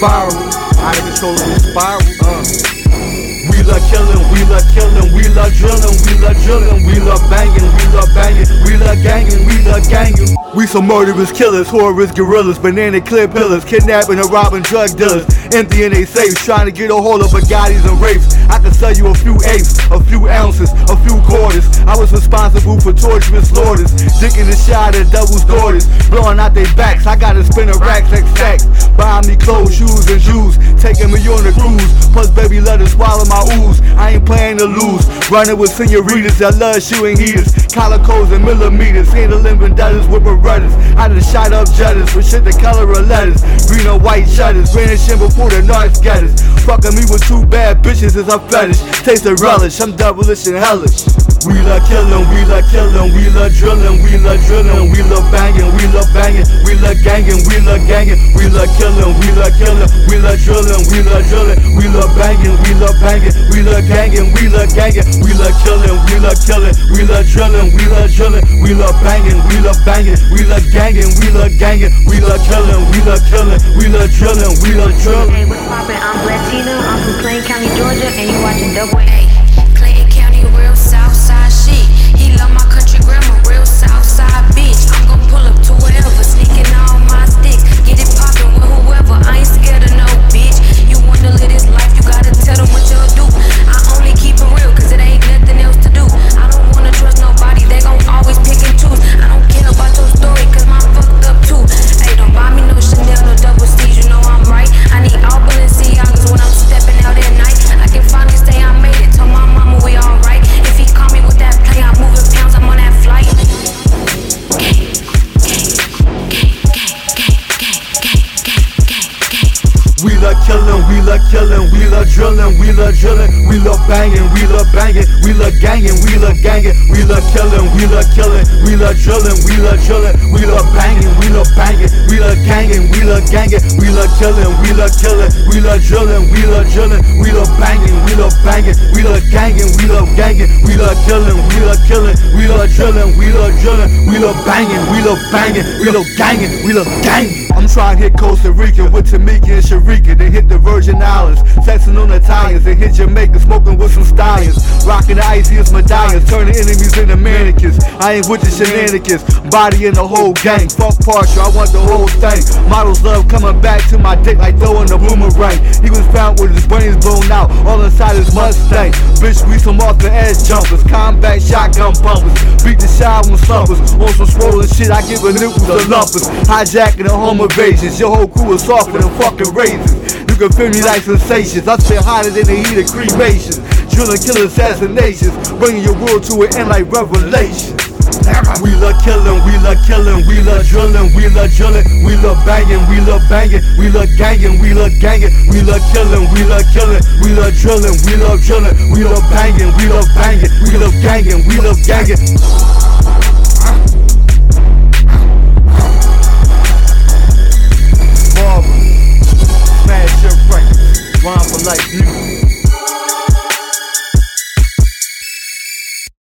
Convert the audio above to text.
viral. Out of control of the spiral. Uh. We love killing, we love killing, we love drilling, we love drilling, we love banging, we love banging, we love ganging, we love ganging. We some murderous killers, horrorous gorillas, banana clip pillars, kidnapping and robbing drug dealers, they safes, trying to get a hold of Bugattis and rapes. I can sell you a few apes, a few ounces, a few quarters. I was responsible for torturous slaughters, dicking the shot at devil's daughters, blowing out their backs. I gotta spin a racks like stacks, buying me clothes, shoes, and shoes, taking me on the cruise. Plus, baby, let her swallow my ooze. I ain't playing to lose, running with senoritas that love shooting heaters, codes and millimeters, handling vendettas with berettas. I done shot up jutters for shit the color of letters, green or white shutters, vanishing before the narcs get us. Fucking me with two bad bitches is a fetish, taste the relish, I'm devilish and hellish. We love killing, we love killing, we love drilling, we love drilling, we love banging, we love banging, we love ganging, we love ganging, we love killing, we love killing, we love drilling, we love drilling, we love banging, we love banging, we love ganging, we love ganging, we love killing, we love killing, we love drilling, we love drilling, we love banging, we love banging, we love ganging, we love ganging, we love killing, we love killing, we love drilling, we love drilling. Hey, what's poppin'? I'm Blatina. I'm from Clayton County, Georgia, and you watching Double A. We love killing, we love killing, we love drilling, we love drilling, we love banging, we love banging, we love ganging, we love ganging, we love killing, we love killing, we love drilling, we love drilling, we love banging, we love banging, we love ganging, we love ganging, we love killing, we love killing, we love drilling, we love drilling, we love banging, we love banging, we love ganging, we love ganging, we love killing, we love killing, we love drilling, we love drilling, we love banging, we love banging, we love ganging, we love ganging. Trying to hit Costa Rica with Tamika and Sharika, then hit the Virgin Islands, sexing on Italians, then hit Jamaica, smoking with some stallions, rocking the iciest medallions, turning enemies into mannequins. I ain't with the shenanigans, body in the whole gang, fuck partial, I want the whole thing. Models love coming back to my dick like throwing a boomerang. He was found with his brains blown out, all inside his. Bitch, we some off the edge jumpers, combat shotgun bumpers, beat the shot with slumpers. On some swollen shit, I give a nipples to lumpers, hijacking and home invasions. Your whole crew is softer than fucking raisins. You can feel me like sensations. I spit hotter than the heat of cremations. Drilling, killing assassinations, bringing your world to an end like revelation. We love killing, we love killing, we love drilling, we love drilling, we love banging, we love banging, we love ganging, we love ganging, we love killing, we love killing, we love drilling, we love drilling, we love banging, we love banging, we love ganging, we love ganging.